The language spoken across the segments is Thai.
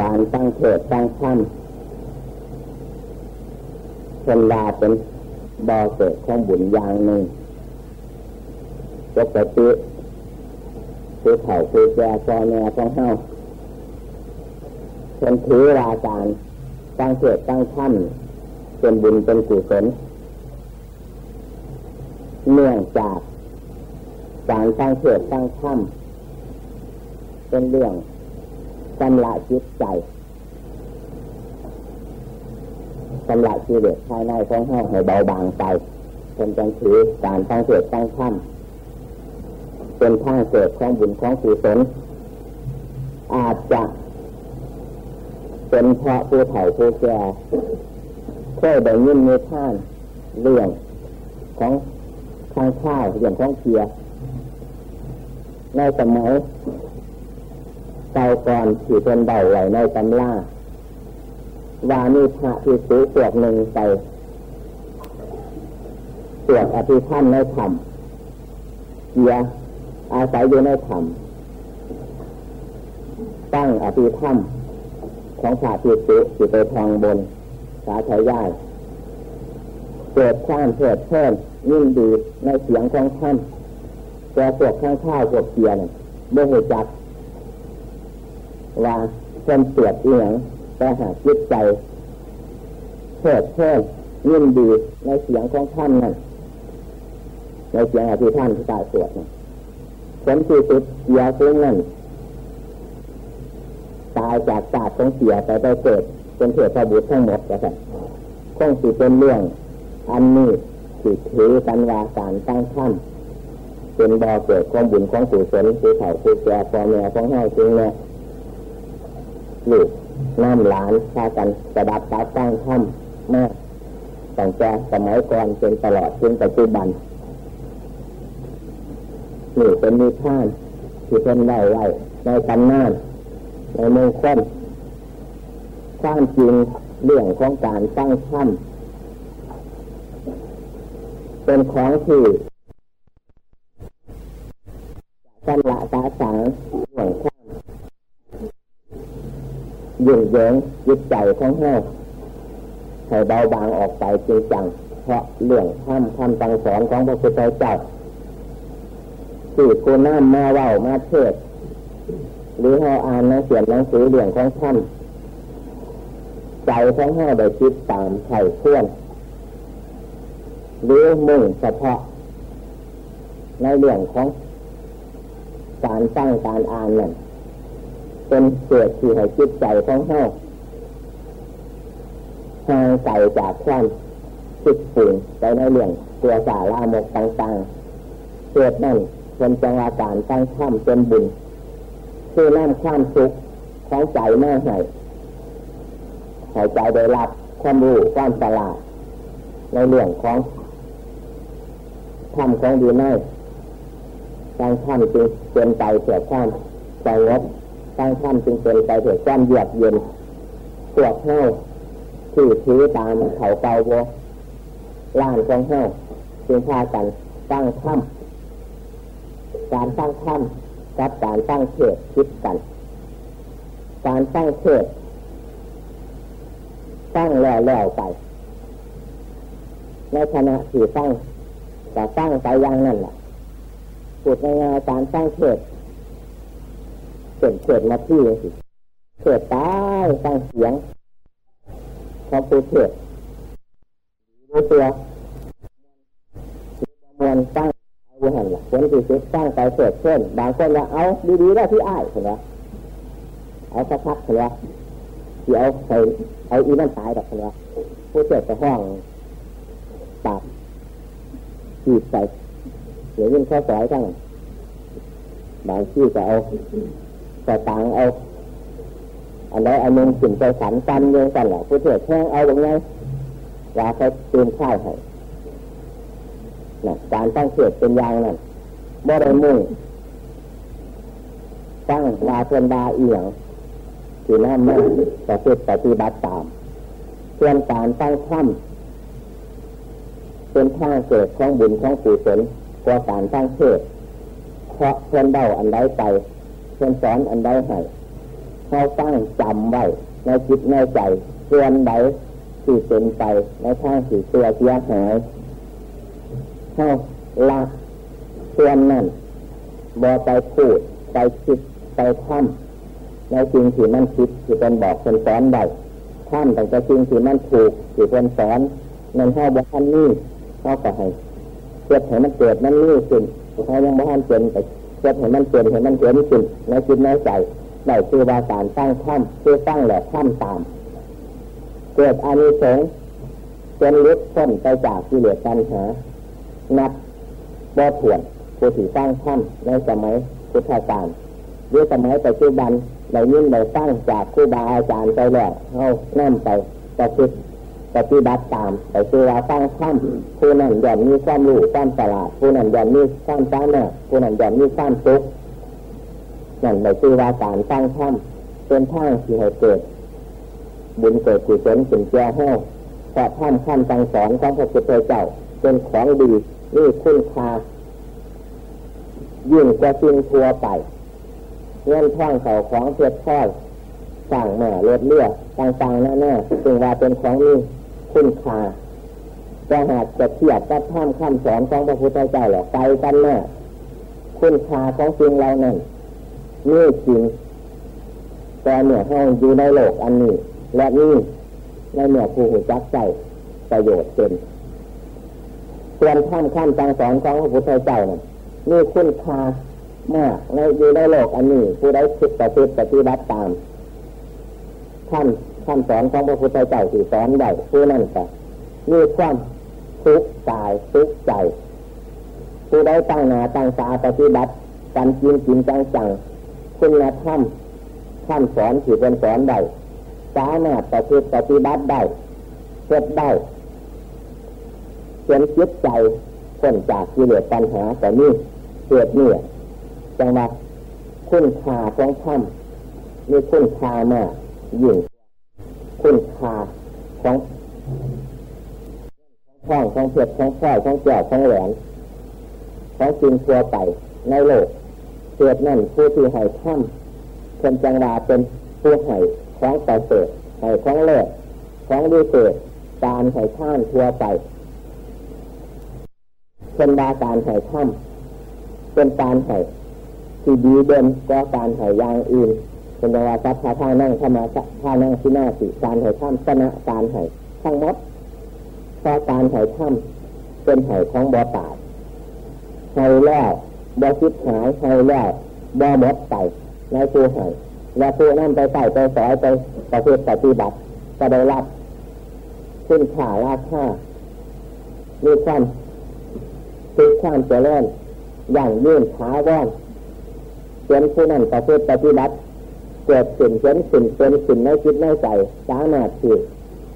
การตั้งเถิดตั้งขั้นเป็นลาเป็นบ่อเกิดของบุญอย่างหนึ่งปกติคือเข่าคือแก่ฟอแนของเฮาเป็นถือราการตั้งเถิดตั้งขั้นเป็นบุญเป็นกุศลเนื่องจากการตั้งเถิดตั้งขั้นเป็นเรื่อง กำละจิตใจกำละชีวิตภายในของเฮาให้เบาบางไปเป็นจังถือการตั้งเกิดตั้งขั้นเป็นทางเกิดของบุญของกุศลอาจจะเป็นเพราะผู้เฒ่าผู้แก่เคยได้ยินในท่านเรื่องของข้างข้าวเรื่องของเพียในสมัย เก่าก่อนที่เป็นเบาไหวในตำล่าว่ามีพระที่สูงวกหนึ่งไปสวดอภิธรรมในธรรมเกียอาศัยอยู่ในธรรมตั้งอภิธรรมของพระที่สุที่ไปทองบน สาธยายเกิดความเถิดเพิ่มยิ่งดีในเสียงของท่านแต่พวกข้างข้าวพวกเกียร์เนี่ยไม่เหจัก ว่าคนเสียดเอียงแต่หากจิตใจเพิดเพลินยินดีในเสียงของท่านนั่นในเสียงอภิท่านที่ตายสวดนั่นผลที่สุดเสียซึ่งนั่นตายจากศาสตร์ของเสียไปไปเกิดเป็นเถิดพระบุตรทั้งหมดก็ได้คงสิเป็นเรื่อง อันนี้สิถือกันว่าการตั้งท่านเป็นบ่อเกิดของบุญของกุศลคือเถ่าคือแก่พ่อแม่ของให้จริงเนี่ย ลูกน้ำหลานพากันกระดับตาตั้งถ้ำมากตั้งแต่สมัยก่อนจนตลอดจนปัจจุบันนี่เป็นมีท่านที่เพิ่นได้ไว้ในตำนานในเมืองค้นสร้างจริงเรื่องของการตั้งถ้ำเป็นของที่กันละตาสังห่วงข้าม ยิ่งเยิงจิตใจของเฮาให้เบาบางออกไปจริงจังเพราะเรื่องทำทำตังสอนของพระพุทธเจ้าสื่อกูน้ำมาเว้ามาเทศหรือเราอ่านหนังเสียนหนังสือเรื่องของท่านใจของเฮาได้คิดตามไถ่ท่วนหรือมุ่งเฉพาะ ในเรื่องของการตั้งการอ่านนั่น เป็นเกิดที่ให้จิตใจของเฮาห่างไกลจากความคิดฝุ่งไปในเรื่องตัวสาลามกต่างๆเกิดนั่นเป็นจังหวะการตั้งข้ามเป็นบุญคือนั่นความสุขของใจแม่ให้ให้ใจได้รับความรู้ความสลาดในเรื่องของทำของดีไม่ตั้งข้ามจึงเป็นไปเสียข้ามใจงบ ตั้งข้ามจึงเป็นไปเสียความเยือกเย็นปวดเท้าที่ถือตามเขาเกาโวล้านของเท้าจึงพากันตั้งข้ามการตั้งข้ามกับการตั้งเขตคิดกัน การตั้งเขตตั้งแล้วแล้วไป ในขณะที่ตั้งแต่ตั้งไปอย่างนั้นแหละพูดง่ายๆการตั้งเขต เกิดเขตมาที่เขตตายตั้งเสียงเขาพูดเขตรู้ตัวมวนตั้งเอาหันละคนที่สุดตั้งไปเกิดเช่นบางคนละเอาดีๆได้ที่อ้ายเห็นไหมเอาสักพักเห็นไหมที่เอาใส่เอาอีนั่นตายแบบเห็นไหมผู้เกิดจะห้องปากจีบใส่เดี๋ยวยิ่งข้อสอยทั้งบางที่จะเอา แต่ต่างเอาอันใดอันหนึ่งสิ่งใจสันกันเรื่องกันแหละผู้เถิดแท่งเอาอย่างไงว่าเขาตื่นข้าวให้นะการตั้งเกิดเป็นอย่างนั้นบ่ได้มุ่งตั้งวาเพื่อนดาเอียงที่นั่นนั่นแต่เพื่อปฏิบัติตาม เพื่อนการตั้งถ้ำเป็นทางเกิดของบุญของกุศลกว่าการตั้งเทศเพราะเพื่อนเดาอันใดไป เพื่อนสอนอันใดให้เขาตั้งจำไว้ในจิตในใจส่วนใดที่เป็นไปในทางสีตัวเสียหายเขาละส่วนนั้นบอไปพูดไปคิดไปทำในสิ่งที่มันคิดที่เป็นบอกเป็นสอนใดทำแต่สิ่งที่มันถูกที่เป็นสอนนั่นห้าบอกท่านนี้เขาก็ให้เกิดให้มันเกิดมันนี่ขึ้นเขายังบอกท่านเป็นแต่ เกิดให้มันเป็นให้มันเกิดขึ้นในจิตในใจได้คือว่าการตั้งถ้ำคือตั้งแหละถ้ำตาม เกิดอานิสงส์จนลุกพ้นไปจากกิเหลสตัณหา นับบ่ถ่วนผู้ที่สร้างถ้ำในสมัยพุทธกาลหรือสมัยปัจจุบันได้ยินได้ตั้างจากครูบาอาจารย์ไปแล้วเอานั่นไปประพฤติ ปฏิบัติตามไปคือว่าตั้งถ้ำผู้นั้นย่อมมีความรู้ความฉลาดผู้นั้นย่อมมีความสามารถผู้นั้นย่อมมีความสุขนั่นในคือว่าการตั้งถ้ำเป็นทางที่ให้เกิด บุญเกิดกุศลสิ่งแก่ห้วเพราะท่านขั้นตังสอนของพระพุทธเจ้าเป็นของดีนี่คุณค่ายิ่งกว่าสิ่งทั่วไปเงินท่องเขาของเพียรพ่อสั่งแม่เลือดเลือดต่างๆแน่ๆจึงว่าเป็นของนี้ คุณค่าจะหากจะเทียบกับท่ามขั้นสอนของพระพุทธเจ้าหรอไกลกันแน่คุณค่าของสิ่งเหล่านั้นนี่จริงแต่เมื่อห้องอยู่ในโลกอันนี้ และนี่ในเมื่อผู้หูจักใจประโยชน์เป็นส่วนท่ามขั้นตังสอนของพระพุทธเจ้านั้นนี่คุณค่ามากในอยู่ในโลกอันนี้ ผู้ใดคิดปฏิบัติปฏิบัติตามท่าน ท่านสอนของพระพุทธเจ้าที่สอนได้ผู้นั้นก็มีความทุกข์กายทุกข์ใจผู้ใดตั้งหนาตั้งตาปฏิบัติการจริงจริงจังจังคุณธรรมท่านสอนที่เป็นสอนได้สามารถปฏิปฏิบัติได้เกิดได้เขียนจิตใจพ้นจากกิเลสปัญหาแต่นี่เกิดเนี่ยจังหวะคุณค่าของธรรมมีคุณค่ามากยิ่ง คุณค่าของข้องของเผือกของฝ้ายของแก้วของแหวนของจริงตัวไปในโลกเกิดนั่นผู้ที่ให้ถ้ำคนจังราเป็นผู้ให้ของต่อเสดให้ของเลิศของดีเกิดการให้ท่านทั่วไปเป็นบาการให้ถ้ำเป็นการให้ที่ดีเด่นก็การให้ยางอื่น เป็นเวลาสัพพาท่านั่งเข้ามาท่านั่งที่หน้าสิการให้ถ้ำชนะการให้ทั้งหมดเพราะการให้ถ้ำเป็นให้ของบ่อตายให้แล้วบ่คิดหายให้แล้วบ่หมดไปในผู้ให้และผู้นั่นไปใส่ไปสอยไปประพฤติปฏิบัติก็ได้รับขึ้นขาราคามีความคือความเจริญอย่างยื่นขาว่อนเป็นผู้นั้นประพฤติปฏิบัติ เกิดสิ่งเป็นสิ่งเป็นสิ่งในจิตในใจสามารถที่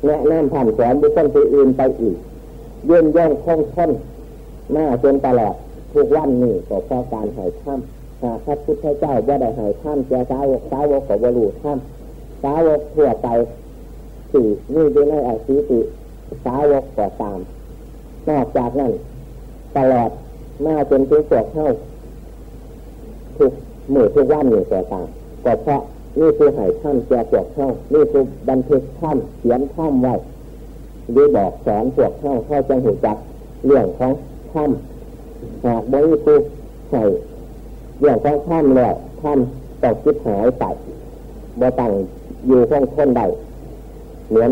แนะนำผ่านสอนบุคคลผู้อื่นไปอีกยื่นย่องคล่องทนหน้าจนตลอดทุกวันนี้ก็เพราะการหายถ้ำหากพระพุทธเจ้าว่าได้หายถ้ำแก่สาวกสาวกของบรูถ้ำสาวกทั่วไปสี่นี่ดูในอาชีติสาวกก่อตาม นอกจากนั้นตลอดมาจนถึงพวเข้าทุกหมู่ทุกวันนี่ก่อตามก็เพราะ นี่คือหายถ้ำแก่พวกเข้านี่คือบันทึกถ้ำเขียนถ้ำไว้หรือบอกสอนพวกเข้าเข้าจังหูจักเรื่องของถ้ำหากบริสุทธิ์ใส่อย่างของท่านแล้วท่านตกคิดหายไปบ่ตั้งอยู่ห้องทนใดเหมือน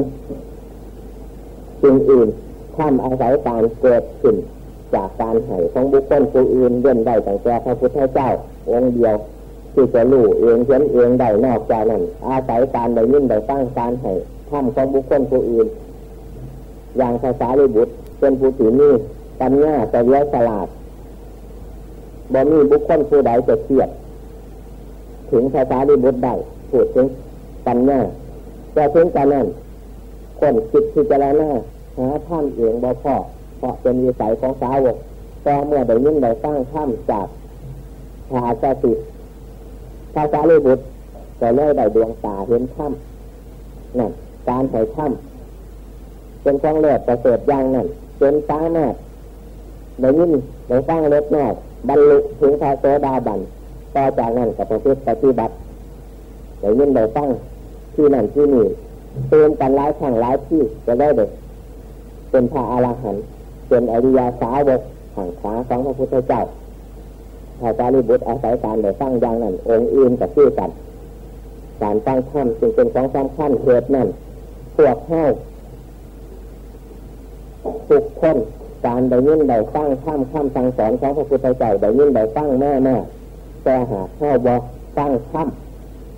สิ่งอื่นท่านอาศัยการเกิดขึ้นจากการให้ของบุคคลผู้อื่นเว้นได้ตั้งแต่พระพุทธเจ้าองค์เดียว ที่จะรู้เองเขียนเองได้นอกจากนั้น อาศัยการได้ยินได้ตั้งการให้ทำของบุคคลผู้อื่น อย่างภาษาลิบุตรเป็นผู้ที่นี่ปัญญาแต่เลี้ยฉลาดบ่มีบุคคลผู้ใดจะเทียบถึงภาษาดิบุตรได้พูดถึงปัญญาแต่ถึงการนั้นคนคิดที่จะล้วหน้าหาท่านเองบ่พอเพราะเป็นวิสัยของสาวกแต่เมื่อได้ยินได้สร้างถ้ำจากภาษาติ ภาษาลิบุตรก็เลยได้ดวงตาเห็นถ้ำนั่นการใส่ถ้ำเป็นของเลือดประเสริฐอย่างนั้นเป็นสามารถได้ยินได้ฟังเล็กน้อยบรรลุถึงพระโสดาบันต่อจากนั้นกับประพฤติปฏิบัติแต่ยินได้ฟังที่นั่นที่นี่เตือนกันหลายครั้งหลายที่จะได้เด็กเป็นพระอรหันต์เป็นอริยาสาวกทางขาของพระพุทธเจ้า พระจารีบุตรอาศัยการได้ฟังอย่างนั้น องค์อื่นกับชื่อกัน การตั้งธรรมจึงเป็นของสำคัญเหตุนั่นพวกเข้าทุกคนการได้ยินได้ฟังข้ามข้ามสั่งสอนของพระพุทธเจ้าได้ยินได้ฟังแม่แม่แต่หากเข้าบอฟังข้าม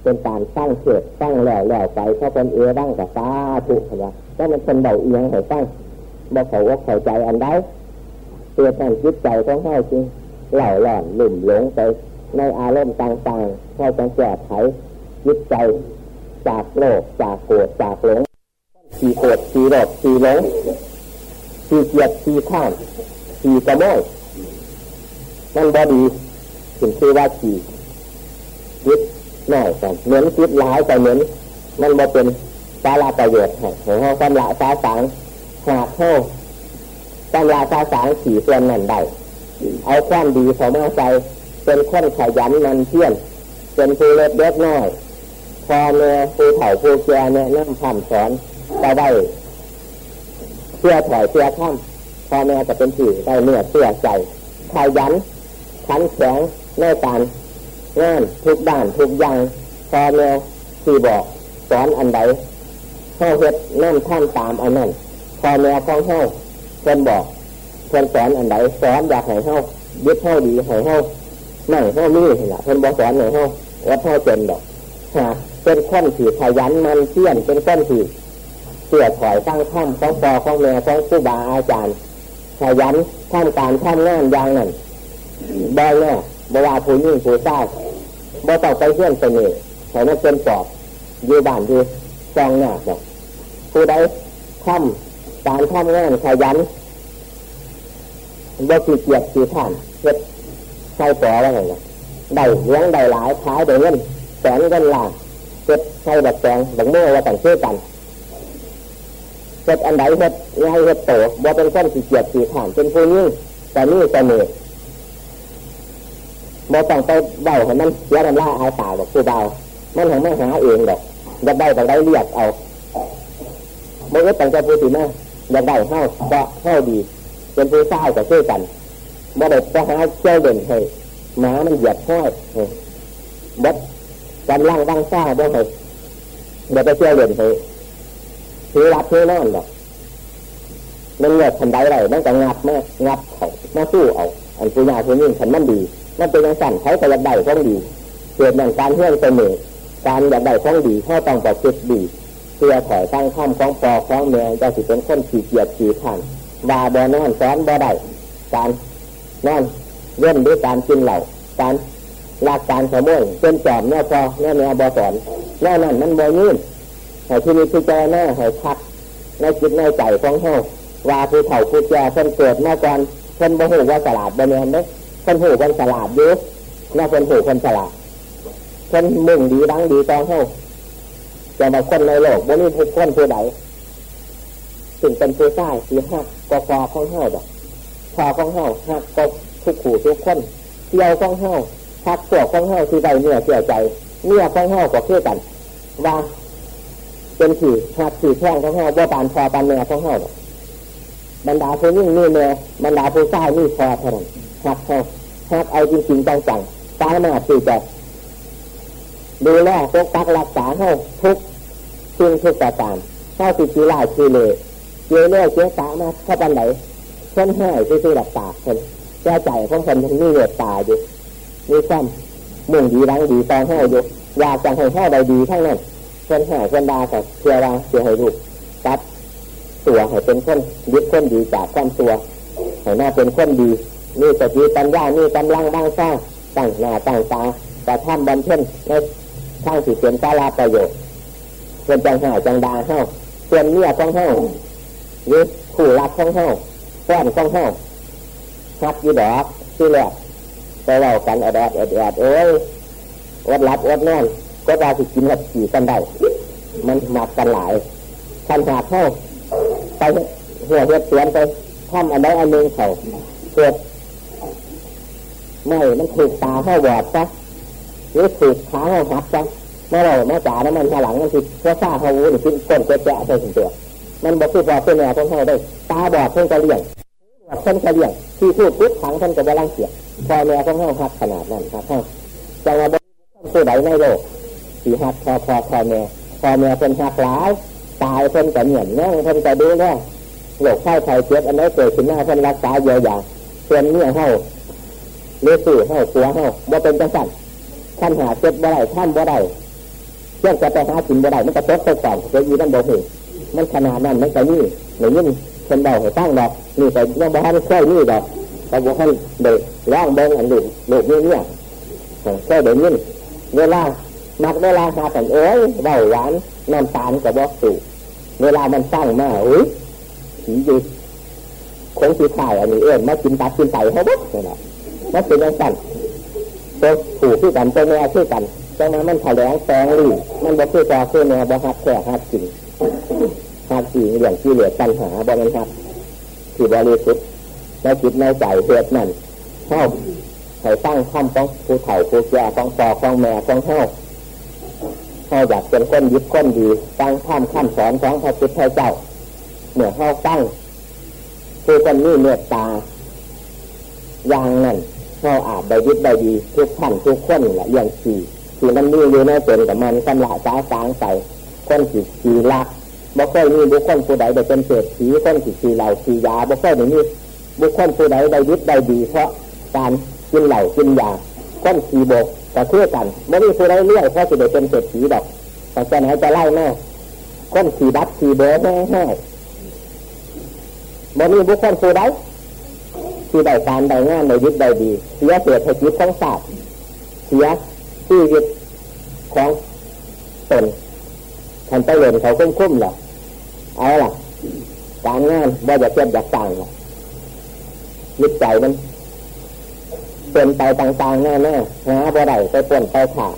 เป็นการสร้างเกิดสร้างแล้วแล้วไปเพราเป็นเอร่างกับตาถูกนะก็มันเป็นเบาเอียงให้ตั้งบอกเขาว่าเข้าใจอันใดเตือนจิตใจของเขาจริง เหล่าหล่อนหลุ่มหลงไป ในอารมณ์ต่างๆพอจะแก้ไขจิตใจจากโลกจากโกรธจากหลงสีโกรธสีโลภสีหลงสี่เกียดสีข้ามสีกระโมยมันบอดีถึงคือว่าสี่ยึดหน่อยกันเหมือนคิดร้ายแต่เหมือนมันมาเป็นสาราประโยชน์ของห้องตำละสาสางหากเข้าตำราสาสางสีส่วนนั่นได้ เอาความดีของมาใจเป็นคนขยันมันเที่ยนเป็นผู้เล็กเล็กน้อยพอเมื่อผู้เฒ่าผู้แก่เนี่ยนั่งทำสอนก็ได้เชื่อถอยเชื่อข้ามพอแม่จะเป็นผู้ได้เนื้อเชื่อใจขยันขันแข็งในการงานทุกด้านทุกอย่างพอแม่ที่บอกสอนอันใดข้าเฮ็ดนั่นท่านตามอันนั้นพอแม่ของเฮาเพิ่นบอก เพิ่นสอนอันใดสอนอยากให้เฮายึดเฮาดีให้เฮานั่งเฮามีเหละเพิ่นบอกสอนให้เฮาว่าเฮาเป็นดอกหากเป็นคนที่ขยันมันเที่ยนเป็นคนที่เสื่อถอยตั้งข้ามของปอของแม่ของครูบาอาจารย์ขยันทำการทำงานอย่างนั้นบ่อยแน่บ่ว่าผู้ยิ่งผู้ชายบ่ต้องไปเพื่อนไปนี่ให้มันเป็นปอบอยู่บ้านอยู่กองหน้าดอกผู้ใดทำการทำงานขยัน บ่ขี้เกียจขี้ท่านเฮ็ดใส่ปอแล้วไงได้เลี้ยงได้หลายขายได้เงินแสนเงินล้านเฮ็ดใส่แบบแสงแบบเมื่อว่าต่างชื่อกันเฮ็ดอันใดเฮ็ดง่ายเฮ็ดโตบ่เป็นคนขี้เกียจขี้ท่านเป็นผู้ยิ่งแต่นี่เสน่ห์บ่ต้องไปเบาให้มันเสียน้ำลายอายตาบอกผู้เบามันของไม่หาเองดอกอยากได้ต้องได้เรียกเอาเมื่อตั้งใจพูดถึงแม่อยากได้เท่าก็เท่าดี เป็นผู้เศร้าก็ช่วยกันบ่ได้ไปหาเจ้าเด่นให้หมามันเหยียบห้อยบัดกำลังบังซ่าบ่ให้เดี๋ยวไปเจ้าเด่นให้ถือรับถือนอนดอกมันเงือกทันใดไรมันก็งับมางับเขามาสู้เอาอันผู้ยาผู้ยิ่งขันมันดีมันเป็นอย่างสั่นเขาจะอยากได้ของดีเกิดอย่างการเพื่อนเสมอการอยากได้ของดีเขาต้องประพฤติดีเพื่อถอยตั้งข้ามของปอของเมืองจะสิเป็นคนขี่เกียจขี่ขัน บาบอนอนซ้อนบ่ได้การนอนเล่นด้วยการกินเหล่าการลากการขโมยเป็นจอบเนี่ยพอเนี่ยแนวบอสอนแน่นั่นมันโมยื่นให้ที่นี้ที่เจอแน่ให้ชัดในจิตในใจของเขาว่าผู้เฒ่าผู้แก่เพิ่นเกิดมาก่อนเพิ่นบ่หูว่าสลาดบ่แม่นเด้คนหูคนสลาดอยู่น่าคนหูคนสลาดคนมุ่งดีดังดีตอนเท่าจะมาคนในโลกบนนี้ผู้คนผู้ใด ถึงเป็นผู้ชายสีหักก็คอของเท่าแบบคอของเท่าหักก็ทุกขู่ทุกคนเกี่ยวของเท่าหักตัวของเท่าที่ใดเนื้อเสียใจเนื้อของเท่าก็เพื่อกัน ว่าเป็นขี่หักขี่แข้งของเท่าว่าปานพอปานแม่ของเท่าบรรดาผู้ยิ่งนี่แม่บรรดาผู้ชายนี่พอเท่านั้นหักเขาหักเอาจริงๆจังๆตายมาสี่จะดูแลปกปักรักษาให้ทุกสิ่งทุกประการเข้าสิจีลาชีเล เยเล่เจ้าตามาเข้าปันไหนเช่นห้ที่ที่รักษาคนแก้ใจของคนที่มีเวทตาอยู่มีความมุ่งดีรังดีตอนให้อยู่อยากจะให้ห้ใดดีทั้งนั้นคนแห่คนดากับเชื่อว่าเชื่อให้ลูกตัดตัวให้เป็นคนยึดคนดีจากความตัวให้หน้าเป็นคนดีมีสติปัญญามีกำลังบางซ่าตั้งหน้าตั้งตาแต่ทำบำเพ็ญในทางสิเป็นสาราประโยชน์เป็นจังหาจังดาเข้าส่วนเมียของเข้า หรือขู่รักของเข้าแฟนของเข้าฮักยีดอกที่แรกไปเล่ากันอดอดอดอดเอ้ยอดรับอดนอนก็จะสิกินหัดขี่กันได้มันหมักกันหลายขันหาเข้าไปหัวเห็ดเสียนไปทำอันใดอันหนึ่งเขาเกิดไม่มันถูกตาเข้าบอดซะหรือถูกขาเข้าหักซะเมื่อเราแม่จ๋าแล้วมันหลังมันคือว่าซาเขาวูนี่คือก้นเจ๊ะใส่ถึงตัว มันบอกคือพอเป็นแหนวของเขาได้ ตาบอดเพิ่งจะเลี้ยงเพิ่งจะเลี้ยงที่พูดปุ๊บขังเพิ่งจะบาลังเสียพอแหนวของเขาหักขนาดนั้นครับเขานจังหวะผู้ใดในโลกสีหักพอพอพอแม่พอแม่เป็นหักหลายตายเพิ่นจะเหนียนแน่เพิ่นจะดูแลโรคไข้ไข้เจ็บอันนี้เกิดขึ้นหน้าเพิ่นรักษาเยียวยาส่วนเนี่ยเฮาเลี้ยสู่เฮาตัวเฮาบ่เป็นจังสั่นท่านหาเจ็บบ่ได้ท่านบ่ได้เรื่องจะไปหากินบ่ได้มันก็ตกไปก่อนเกิดอยู่นั่นบ่ห็น มันขนาดนั้นมันก็นี่หนึ่งยิ่งคนเดาให้ตั้งดอกนี่แต่ยังบ่ทันเคยนี่ดอกแต่บ่ทันเด็กร่างเบิ่งอันลูกลูกนี่เนี่ยเคยได้ยินเวลามักเวลาหาแต่เอ้ยเบาหวานน้ำตาลกับบอกสูเวลามันสร้างมาอุ้ยผีดีคงสีข่ายอันนี้เอ็มากินตัดกินไตเขาบุ๊กนี่แหละมันเป็นยังสั่นตัวผูกที่กันตัวแม่ที่กันจังนั้นมันแถลงแสงรีมันบอกคือจอคือแม่บอกฮักแค่ฮักจริง ฮักจริงอย่างที่เหลือปัญหาบอกมันฮักที่บริสุทธิ์ในจิตในใจเหตุนั่นเข้าให้ตั้งคำของผู้เฒ่าผู้แก่ของปอของแม่ของเท่าเขาอยากเป็นคนยึดคนดี ตั้งข้ามข้ามสอนของพระพุทธเจ้าเมื่อเขาตั้งคือคนนี้เมตตาอย่างนั้นเขาอาจได้ยึดได้ดี ทุกท่านทุกคนแหละอย่างสี่ที่มันมีอยู่ในเป็นกับมันกำละจ้าสางใส่คนสีสีลัก บ่ค่อยมีบุคคลผู้ใดได้เป็นเศรษฐีคนสีสีเหล่าสียาบ่ค่อยมีบุคคลผู้ใดได้ยึดได้ดี เพราะการกินเหล่ากินยาคนสีบกก็เชื่อกันไม่มีผู้ใดเลื่อยเพราะสิได้เป็นเศรษฐีดอกแต่จะไหนจะไล่แม่คนสีดัดสีเบอแม่แห้บ่มีบุคคลผู้ใดที่ได้การได้งานได้ยึดได้ดีเสียเสียให้จิตของศาสตร์เสียชีวิตของตนทันไปเรียนเขาคุ้มคุ้มหรอ เอาล่ะการงานบ่อยากเทียบอยากต่างยึดใจมันเป็นไปต่างๆแน่ๆหาบ่ได้ไปป่นไปขา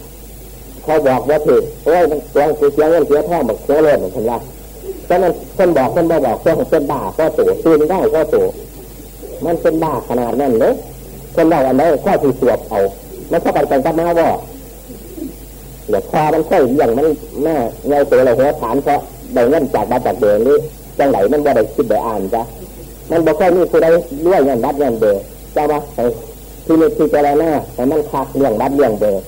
เขาบอกว่าผิดโอ้ยมันเสียงเสียเงินเสียทองบอกเสียเลือดเหมือนกันละฉะนั้นคนบอกคนบ่บอกคนเป็นบ้าก็ตัวตื่นได้ก็ตัวมันเป็นบ้าขนาดนั้นเลยคนเราอันนี้ข้อที่สวบเอาแล้วเข้าไปกันกับมาว่าเดี๋ยวคอมันค่อยอย่างมันแม่เงยตัวอะไรหัวฐานเพราะ ได้เงินจากมาจากเดือนนี้จังไหนมันบ่ได้คิดได้อ่านจ้ะมันบอกแค่นี้คือได้รวยเงินรัดเงินเดือนจ้ามาที่นี่ที่เจรนาแต่มันคักเรื่องรัดเรื่องเดือน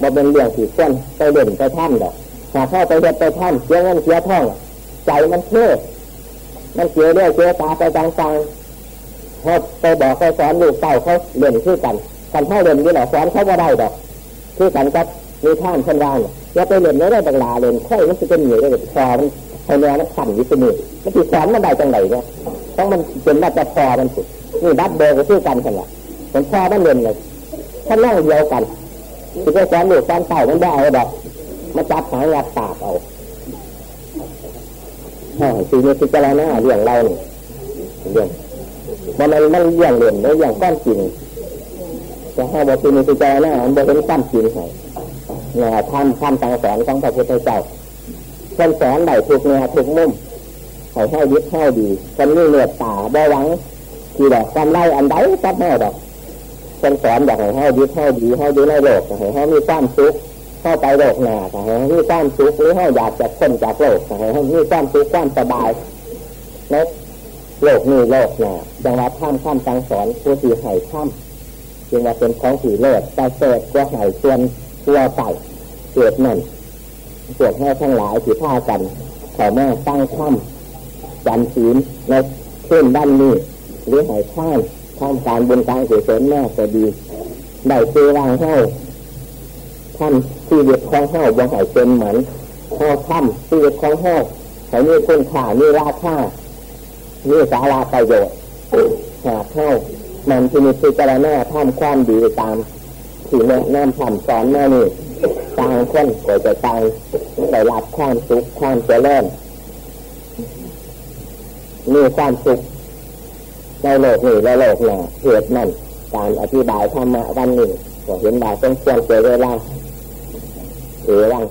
มาเป็นเรื่องที่เส้นไปเล่นไปท่ำดอกหาเข้าไปเฮ็ดไปท่ำเสียเงินเสียท่องใจมันเท่มันเสียเรื่อยเสียตาไปต่างๆพอไปบอกไปสอนลูกเต่าเขาเล่นคือกันกันเท่าเล่นนี่แหละสอนเขาว่าได้ดอกคือกันกับมีท่านเช่นไรอย่าไปเล่นไม่ได้ตังลาเล่นค่อยมันจะเป็นเหนื่อยได้คอมัน ไทยแนด์มันขันอยู่เสมอมันติดสอนมันได้จังไหนเนี่ยต้องมันเป็นมาจะคอมันสุดนี่ดับเบอร์ก็คือกันกันแหละเป็นคอมันเล่นเลยถ้านั่งเดียวกันที่ก็สอนลูกสอนเต่ามันได้เอาดอกมาจับหางยัดปากเอาใช่สิ่งนี้คือจะละหน้าเรื่องเราเนี่ยเรื่องมันมันมันเรื่องเรียนแล้วอย่างก้อนจริงจะให้บอกสิ่งนี้คือจะละหน้ามันบอกเป็นก้อนจริงไงเนี่ยท่านท่านสั่งสอนของพระพุทธเจ้า ท่านสอนได้ทุกแนวทุกมุมให้ให้ยึดให้ดีคนนี้เหลือตาบ่หวังที่ดอกกำไรอันใดก็แม่ดอกคนสอนอยากให้ให้ยึดให้ดีให้ดีในโลกให้ให้มีความสุขเข้าไปโลกหนาให้ให้มีความสุขหรือให้อยากจะพ้นจากโลกให้ให้มีความสุขความสบายในโลกนี้โลกหนาจังหวัดท่ามข้ามสังสอนผู้ที่ให้ข้ามจึงว่าเป็นของสีเลิศแต่เกิดก็ให้ส่วนตัวใส่เกิดนั่น เกิดให้ทั้งหลายที่ท่ากันขอแม่ตั้งข้ามจันทร์ศีลในขึ้นด้านนี้หรือให้ข้ามข้ามการบุญการเกิดแม่จะดีได้เจรางเข้าท่านชีวิตของเฮาบ่ให้เป็นเหมือนพ่อท่านชีวิตของเฮาให้มีคุณค่ามีราค่ามีสาระประโยชน์หากเฮามันที่มีพิจารณาทำความดีตามที่แนะนำทำสอนแม่นี่ ต่างคนก็จะต่างได้รับความสุขความเจริญมีความสุขในโลกนี้และโลกหน้าเหตุนั่นการอธิบายธรรมะวันนี้ก็เห็นได้ต้องควรเจริญเอวัง